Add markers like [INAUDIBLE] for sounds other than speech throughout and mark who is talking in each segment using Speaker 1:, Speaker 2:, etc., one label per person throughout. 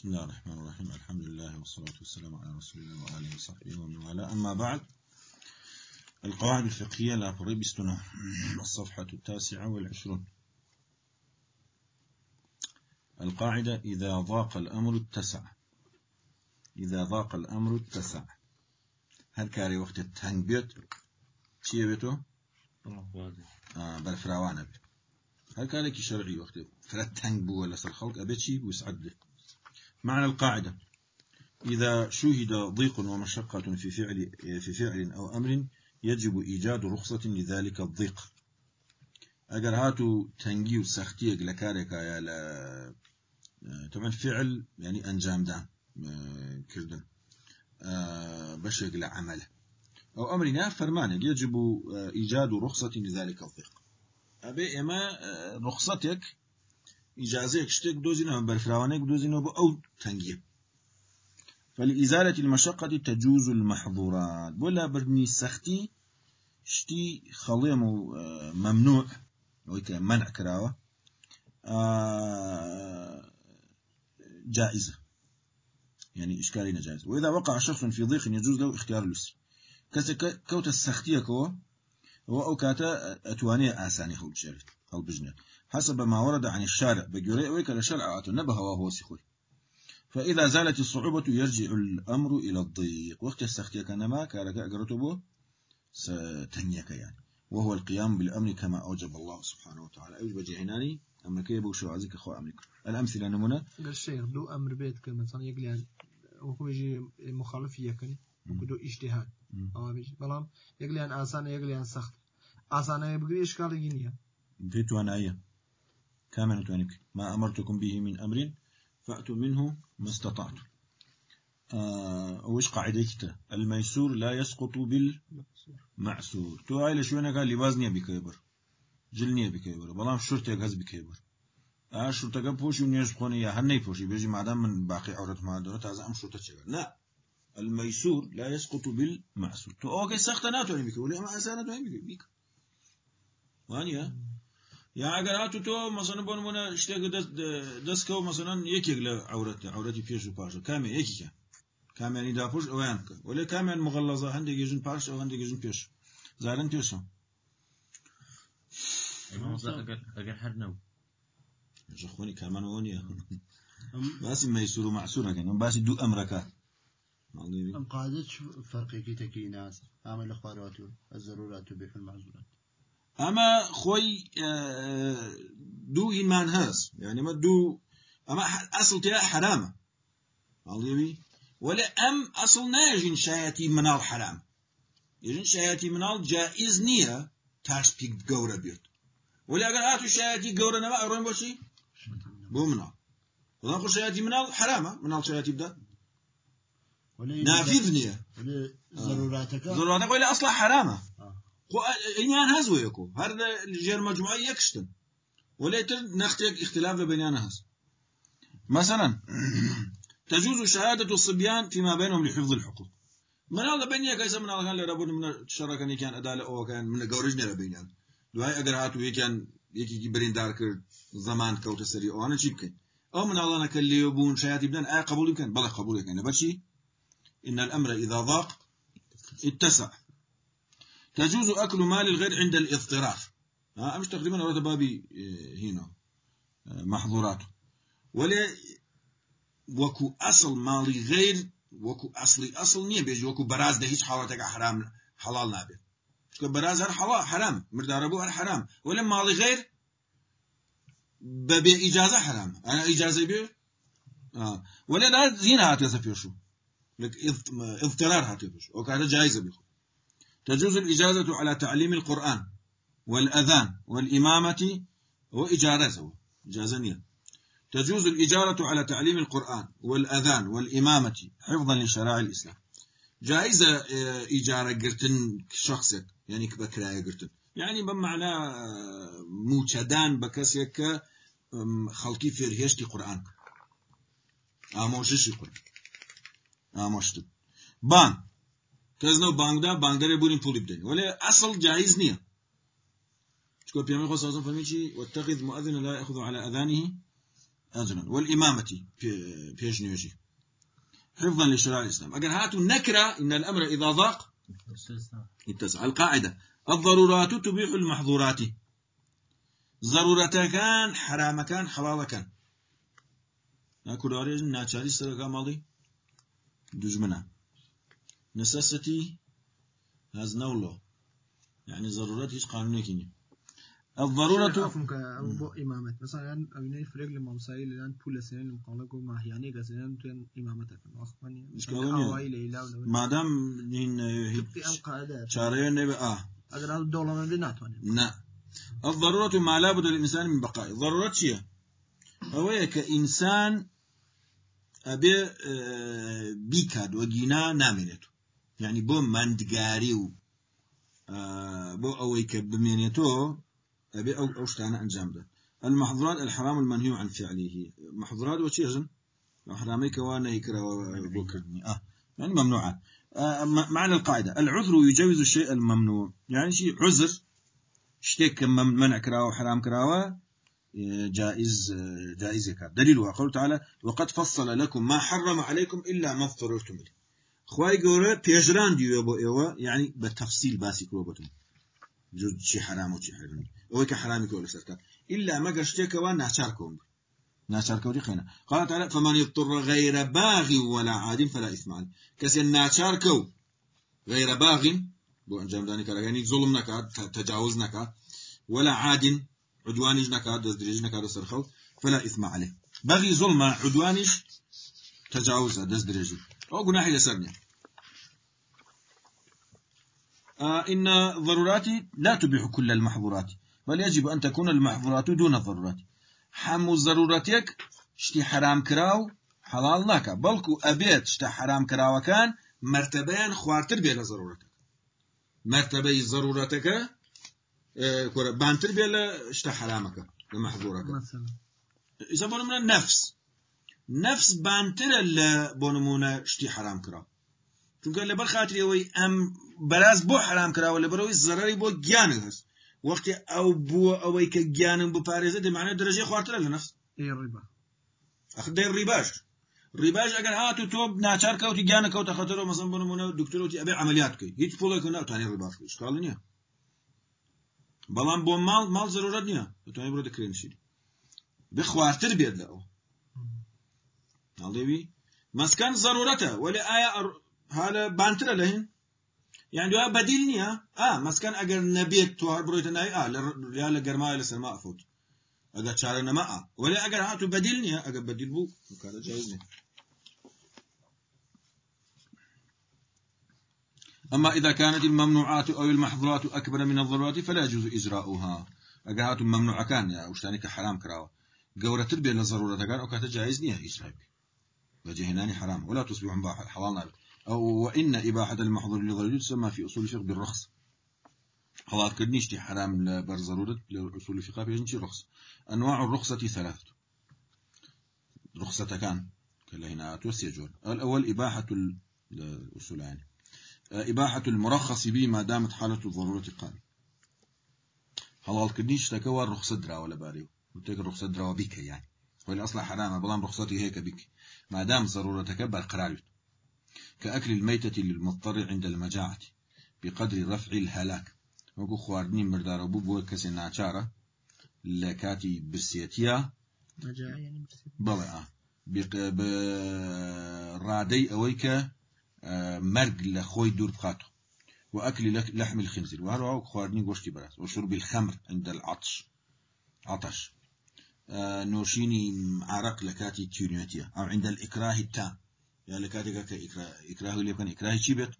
Speaker 1: بسم الله الرحمن الرحيم. الحمد لله والصلاة والسلام على رسول الله وآله وصحبه ومن والاه. أما بعد القواعد الفقهية لا بستنا الصفحة التاسعة والعشرون. القاعدة إذا ضاق الأمر اتسع. إذا ضاق الأمر اتسع. هل كاري وقت التهنج بيت شيء بيتو آه بالفراوانة بيت هل كاري شرعي وقت فرد تهنج بو ولا سر خلق أبيت شيء معنى القاعدة. إذا شهد ضيق ومشقة في فعل في فعل أو أمر يجب إيجاد رخصة لذلك الضيق. أجر هاتو تنجي وسختي لكارك يا لا طبعا فعل يعني أنجام دان كردن بشق لعمله أو أمرنا فرمان يجب إيجاد رخصة لذلك الضيق. أبي إما رخصتك إجازة شتك دوزينه برفراوانك دوزينه أو تنجيه فلإزالة المشقة تجوز المحظورات. ولا برني سختي شتي خليم ممنوع ويك منع كراوة جائزة يعني إشكالين جائزة وإذا وقع شخص في ضيق يجوز له اختيار اليسر. كوت السختية كوا هو أو كاتا أتواني آساني خلق شريت خلق بجنة حسب ما ورد عن الشارع. بجوري ويك الشارع نبه وهو سخوي. فإذا زالت الصعوبة يرجع الأمر إلى الضيق. وقت السختية كان ما كارك أقرتبه ستنيك يعني. وهو القيام بالأمر كما أوجب الله سبحانه وتعالى. أوجب جهناني أما كيف وشو عزيك أخوة أمرك الأمثلة نمونة؟
Speaker 2: قال الشيخ دو أمر بيت كمثلا يقول يعني وهو يجي مخالف يكني دو اجتهاد. بلام يقول يعني آسان يقول يعني سخت. آسان يبقى إشكال يجينيا
Speaker 1: في تواناية كامل توانك ما أمرتكم به من أمر فأتوا منه ما استطعتم آه وش قاعدة الميسور لا يسقط بالمعسور. تو لشوينة قال لبازنيا بكيبر. جلنيا بكيبر. بلام شرطة غاز بكيبر. آه شرطة بوشي ونيش بخوني يا هني بوشي بيجي معدام من باقي عورت ما دورة أم شرطة شغل. لا. الميسور لا يسقط بالمعسور. تو أوكي سخطة ناتو يعني بكي ولا ما أسانة يعني بكي وانيا. یا اگر هاتو تو مثلا بون منا شتێک دەست کەو مثلا یەکێک لە عورەتە عورەتی پێش و پاشە کامێ یەکیکە کامیانی داپۆش ئەویان بکە و لێ کامیان مغەڵەزە هەندێک گەژن پاش ئەو هەندێک گەژن پێش زارن
Speaker 3: ئەگەر هەر نەو
Speaker 1: خۆنی کامانەوە نیە باسی مەسور و معسوورەکەن ئەم باسی دوو ئەمرەکە
Speaker 4: ئەم قادت فەرقێکی تەکی ناس ئامە لە خوارەوە الضرورات بێف المعزورات
Speaker 1: اما خوي آه، دو ايمان هاس يعني ما دو اما اصل تلا حرامه. عظيمي ولا ام اصل ناجن شايتي منال حرام. يجن شايتي منال جائز نية تاش بيك جورا بيوت ولا اگر هاتو شايتي جورا نما اروين بوشي بو منال. ولا خو شايتي منال حرامه. منال شايتي بدا نافذ نية
Speaker 4: ضروراتك
Speaker 1: ضروراتك ولا أصلا حرامه. هزو يكو هذا الجير مجموعة يكشتن وليتر نختيك اختلاف بينيان هز مثلا تجوز شهادة الصبيان فيما بينهم لحفظ الحقوق. من هذا بيني كيس من هذا كان لربون من الشركة اللي كان أدالة أو كان من دوهاي أجر هاتو يكان يكي برين دارك زمان كوت سري أو أنا شيء أو من الله نكلي يبون شهادة بدن أي قبول يمكن بلا قبول يمكن بشي إن الأمر إذا ضاق اتسع. تجوز أكل مال الغير عند الاضطرار. ها مش تقريبا ورد بابي إيه، هنا آه، محظوراته. ولا وكو أصل مالي غير وكو أصلي أصل نية بيجي وكو براز ده هيش حالتك حرام حلال نابي شكو براز هر حلال حرام مردار أبو هر حرام. ولا مالي غير ببي إجازة حرام. أنا إجازة بيه آه. ولا لا زين هاتي سفيشو لك اضطرار هاتي فيشو أو جائزة بيخو تجوز الإجازة على تعليم القرآن والأذان والإمامة وإجارته إجازة تجوز الإجارة على تعليم القرآن والأذان والإمامة حفظا لشرائع الإسلام. جائزة آه، إجارة قرتن شخصك يعني بكراية قرتن. يعني بمعنى آه، موچدان بكسيك خلقي فرهشتي قرآن آموششي قرآن. آموشتن بان كزنا بانكدا بانكدار بورين بولي بدين ولا أصل جائز نية شكو بيامي صلى الله عليه واتخذ مؤذن لا يأخذ على أذانه أجرا والإمامة في نيوجي حفظا لشرائع الإسلام أجر هاتوا نكرة إن الأمر إذا ضاق اتسع القاعدة الضرورات تبيح المحظورات ضرورة كان حرام كان حلال كان ناكل عريج ناچاري سرقا مالي دجمنا necessity has no law. يعني ضرورات هيش قانونية كيني الضرورة
Speaker 2: أفهمك بو إمامة مثلا أبني فرق لما مسائل لأن بولا سنين المقالة قو ما يعني قصدين تين إمامتك أخواني
Speaker 1: مش كلامي ما دام هن
Speaker 2: تبقي
Speaker 1: شارين نبي آه.
Speaker 2: هذا الدولة ما بيناتهم
Speaker 1: نعم الضرورة ما لابد للإنسان من بقاء. ضرورة شيء هو كإنسان أبي آه، بيكاد وجينا نامنته يعني بو مندقاري و أويك بمينيتو أبي أو أوشتانا أنجام ده المحظورات الحرام المنهي عن فعله. محظورات وشي أجن حرامي كوانا يكرا وبوكرني آه يعني ممنوعات آه معنى القاعدة. العذر يجوز الشيء الممنوع. يعني شيء عذر اشتيك منع كراوة حرام كراوة جائز جائز كار دليل وقول تعالى وقد فصل لكم ما حرم عليكم إلا ما اضطررتم إليه. خواهي قولة بيجران ديو يبو إيوه يعني بالتفصيل باسي كروبتم جود شي حرام وشي حرام أو كحرامي كولا سرتا إلا ما قشتك وان ناشاركم ناشاركم دي خينا قال تعالى فمن يضطر غير باغ ولا عاد فلا إثم عليه كسي ناشاركو غير باغ بو أنجام داني كلا يعني ظلم نكاد تجاوز نكاد ولا عاد عدوانيش نكاد دزدريج نكاد سرخو فلا إثم عليه بغي ظلم عدوانيش تجاوز دزدريج أو قناحي لسرني آه إن ضرورات لا تبيح كل المحظورات بل يجب أن تكون المحظورات دون الضرورات. حمو ضرورتك شتي حرام كراو حلال ناكا. بلكو أبيت شتي حرام كراو كان مرتبين خوارتر بين ضرورتك. مرتبه ضرورتك آه بانتر بين شتي حرامك لمحظورك
Speaker 2: مثلا.
Speaker 1: إذا بنمنا نفس نفس بانتر اللي بنمونا شتي حرام كراو چونکە لەبەر خااتری ئەوەی ئەم بەراز بۆ حرام کراوە لە بەرەوەی زەرری بۆ گیان هەست وەختی ئەو بووە ئەوەی کە گیانم بپارێزە دەمانێت درەژێ خوارترە لە نفس. ئەخدەی ڕیباش. ڕیباش ئەگەر هات و تۆ ناچار کەوتی گیانە کەوتە خەتەرەوە مەسم بنمونە دکتۆرەتی ئەبێ عملیات بکەیت. هیچ پۆڵێک ناوتانی ڕیباش شکال نییە. بەڵام بۆ ماڵ ماڵ زەرورەت نییە. دەتوانێت بڕۆ دەکرێنشی بخوارتر بێت لە ئەو. هەڵێوی مسكن ضرورته ولا آية هذا بانترا لهن يعني دوا بديل نيا آه مسكن اگر نبيت تو برويت ناي آه يا لغرما إلى سما افوت اگر چاره ما آه ولا اگر هاتو بديل نيا اگر بديل بو جايز نيا أما إذا كانت الممنوعات أو المحظورات أكبر من الضرورات فلا يجوز إجراؤها. أجر هاتو ممنوع كان يا وشتاني كحرام كراوة جورة تربية للضرورة كان أو كانت جائز إجراء وجهناني حرام. ولا تصبح مباح حلال نابت أو وإن إباحة المحظور للضرورة تسمى في أصول الفقه بالرخص. حلال كدنيشتي حرام برضرورة لأصول الفقه بيجنشي رخص. أنواع الرخصة ثلاثة. رخصة كان كلا هنا توسي جول الأول إباحة الأصول يعني. إباحة المرخص به ما دامت حالة الضرورة قائمة حلال كدنيش تكوى الرخصة درا ولا وتك الرخصة درا بك يعني. ولا أصلا حرام بلان رخصتي هيك بك. ما دام ضرورتك برقرار كأكل الميتة للمضطر عند المجاعة بقدر رفع الهلاك. وكو خواردني مردار أبو بو كسي ناچارة لكاتي برسيتيا.
Speaker 2: مجاعة يعني برسيتيا.
Speaker 1: برادي أويك مرق لخوي دور بخاطو وأكل لحم الخنزير. وهذا خواردني قوشتي براس. وشرب الخمر عند العطش. عطش. نوشيني عرق لكاتي تيونيتيا أو عند الإكراه التام يعني لكاتي كإكراه إكراه اللي كان إكراه شي بيت؟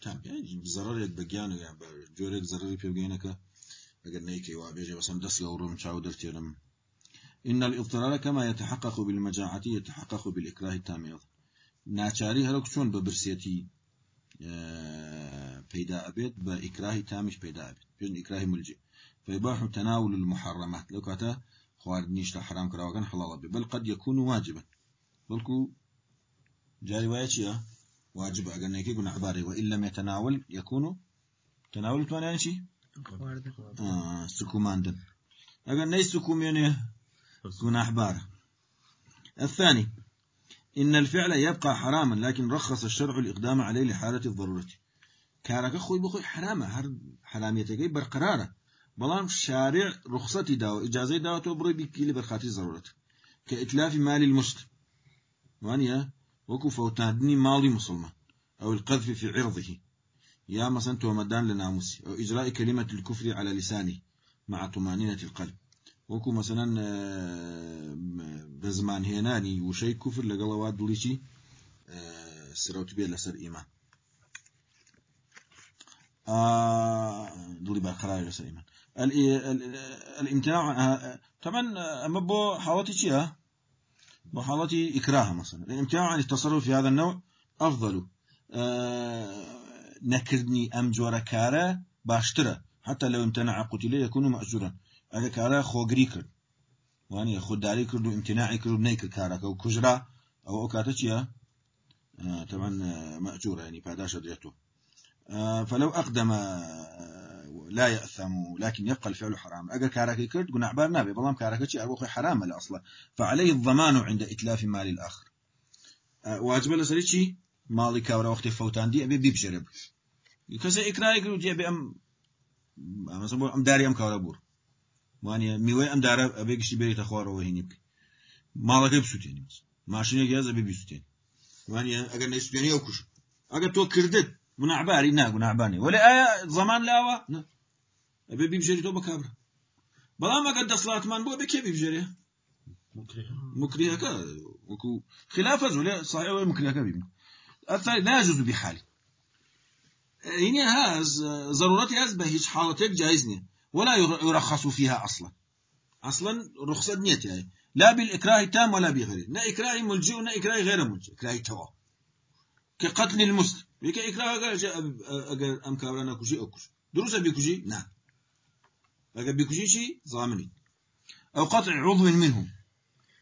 Speaker 1: تام يعني ضرر بجانو يعني جورك ضرر في بجانك أجر نيكي وابيجي بس هم دس يورم شاو درتيرم إن الإضطرار كما يتحقق بالمجاعة يتحقق بالإكراه التام أيضا ناچاری هەرک چۆن بە برسێتی پیدا أبيت بإكراه تامش پیدا أبيت بين إكراه ملجئ. فيباح تناول المحرمات. لو كاتا خواردنيش حرام كراوكان حلال بي بل قد يكون واجبا بلكو جاري وايتشيا واجب أقل نيكي قلنا عباري وإن لم يتناول يكون تناول يعني شي آه نيس سكوم يعني قلنا عبارة الثاني إن الفعل يبقى حراما لكن رخص الشرع الإقدام عليه لحالة الضرورة. كارك خوي بخوي حرامة. هر حراميتك برقرارة. بلام شارع رخصتي داو إجازة داو تبري بكيل برخاتي ضرورة كإتلاف مال المسلم وانيا وكو فوتاندني مالي مسلمان. أو القذف في عرضه. يا مثلا تومدان لناموسي أو إجراء كلمة الكفر على لسانه مع طمانينة القلب. وكو مثلا آه، بزمان هێنانی وشەی کوفر لەگەڵەوە دڵیی سرەوت بێت لەسەر ئیمان دڵی بەقرار لەسەر ئیمان الإمتناع طبعا أما بو حالتي چيها بو حالتي إكراه مثلا. الإمتناع عن التصرف في هذا النوع أفضل. نكرني أم جورا كارا باشترا حتى لو امتنع قتل يكون مأجورا. هذا كارا خوغري کرد. واني خودداری کرد و امتناعی کرد و نیکرد کارەکە. و کوژرا ئەو ئەو کاتە چییە؟ طبعا مأجورة يعني پاداش ديته فلو أقدم لا يأثم لكن يبقى الفعل حرام. أجر كارك كرد قلنا عبار نابي. بلام كارك شيء أروخي حرام الأصل فعليه الضمان عند إتلاف مال الآخر. واجب لسريتشي مالي كاورا وقت فوتان دي أبي بيبجرب. كذا إكراي كرد يبي أم مثلا أم داري أم كاورا بور. وانە میوەی ئەم دارە ئەبێ گشتی بێتە خوارەوە هینی بکە ماڵەکەی بسووتێنی ماشینێک یاز ئەبێ بیسووتێن وانە ئەگەر نەیسوێنی ئەو کوش ئەگەر تۆ کردت گوناعباری نا گوناعبانی ولی ئایا زەمان لاوە ئەبێ بیبژێری تۆ بەکبرە بەڵام ئەگەر دەسڵاتمان بۆ بێ کێ بیبژێرێ مكرهك وكو خلاف ولا صحيح مكرهك بيم الثاني لا يجوز بحال يعني هاز ضرورتي هاز بهيج حالتك جايزني ولا يرخص فيها أصلا أصلا رخصة نيتها لا بالإكراه التام ولا بغيره لا إكراه ملجئ ولا إكراه غير ملجئ إكراه توا كقتل المسلم بك إكراه أجر أم كابرانا كوشي أو كوشي دروسة بكوشي نعم أجر بكوشي شيء ضامني أو قطع عضو منهم.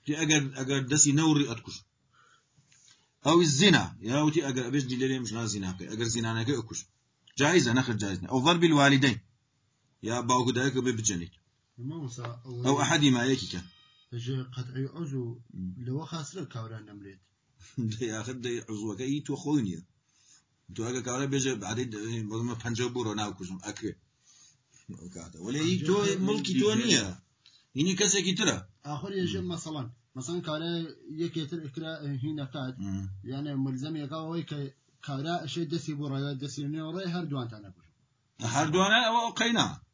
Speaker 1: في أجر أجر دسي نوري أتكوش أو الزنا يا وتي أجر أبيش دليل مش لا زنا أجر زنا أنا كأكوش جائزة نخرج جائزة أو ضرب الوالدين يا باوكو دايك ببجني أو أحد ما يكيك
Speaker 4: قطعي عزو لو خاسر كاوران نمريت
Speaker 1: يا [LAUGHS] أخي دي عزوك أي تو خويني تو هذا كاورا بيجي بعدين بضم بنجا بورو ناوكوشم أكري ولا هي تو ملكي تو نية هني كسا كترا
Speaker 4: آخر يجي مثلا. مثلا كاورا يكيتر إكرا هنا كاد يعني ملزم يقاوي كاورا شيء دسي بورا دسي نوري هر دوان تانا
Speaker 1: هر دوانا أو قينا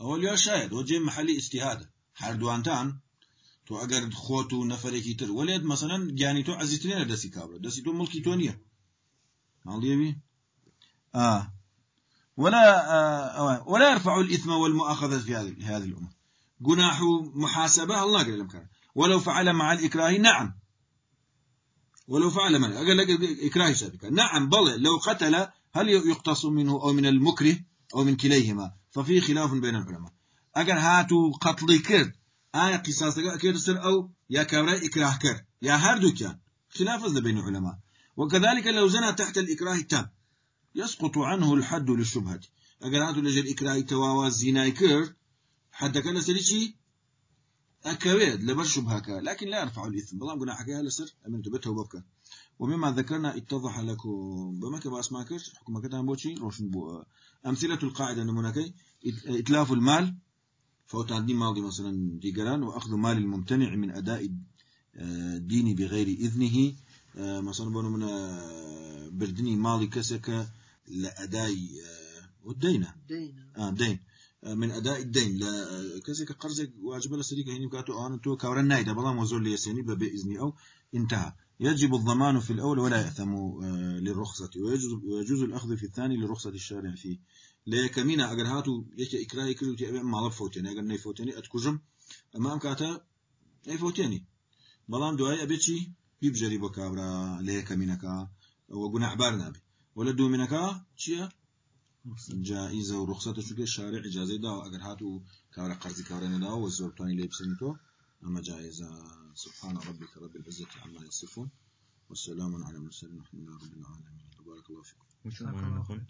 Speaker 1: ئەوە لێ شاید. وەجێ محلی ئستیهادە هەردووانتان تۆ ئەگەر خۆت و نەفرێکی تر. وەلێت مەسەن گیانی تۆ عزیترێنە دەستی کابرا دەستی تۆ مڵکی تۆ نییە ماڵیوی آه. ولا آه ولا يرفع الإثم والمؤاخذة في هذه الأمور جناح محاسبة الله قال لهم ولو فعل مع الإكراه نعم. ولو فعل مع قال لك إكراه شابكا نعم بل لو قتل هل يقتص منه أو من المكره أو من كليهما؟ ففي خلاف بين العلماء. اگر هاتو قتل كرد. آية قصاص كرد أو يا كبرى إكراه كرد. يا هردو كان. خلاف بين العلماء. وكذلك لو زنى تحت الإكراه التام. يسقط عنه الحد للشبهة. اگر هاتو لجل إكراه تواوى الزنا كرد حد كان سريشي أكويد لبر شبهك لكن لا يرفع الإثم. بلام قلنا حكاها لسر أمنت بته وببكر ومما ذكرنا اتضح لكم بما كبا اسماكش حكم كده بوشي روشن بو أمثلة القاعدة نمونكي إتلاف المال فوت عندي ماضي مثلا ديجران وأخذ مال الممتنع من أداء الدين بغير إذنه. مثلا بنو من بردني مالي كسك لأداء والدينة آه دين. من أداء الدين. لا كسك قرزك واجب لسريك هني كاتو أنا تو كورن نايدا. بلا مزول لي سني بإذني أو انتهى. يجب الضمان في الأول ولا يأثم للرخصة. ويجوز, الأخذ في الثاني لرخصة الشارع فيه. لا كمينا أجر هاتو يك إكراهي كلو تي أبي ما فوتني أجر ني فوتني أتكجم أما أم كاتا أي فوتني بلان دعاء أبيتشي بيبجري بكابرا لا كمينكا وجناح بارنا بي. ولا دو منكا شيا جائزة ورخصة شو الشارع إجازة دا أجر هاتو كابرا قرض كابرا ندا وزورتاني ليبسنتو أما جائزة. سبحان ربك رب العزة عما يصفون. والسلام على المرسلين والحمد لله رب العالمين. بارك الله فيكم.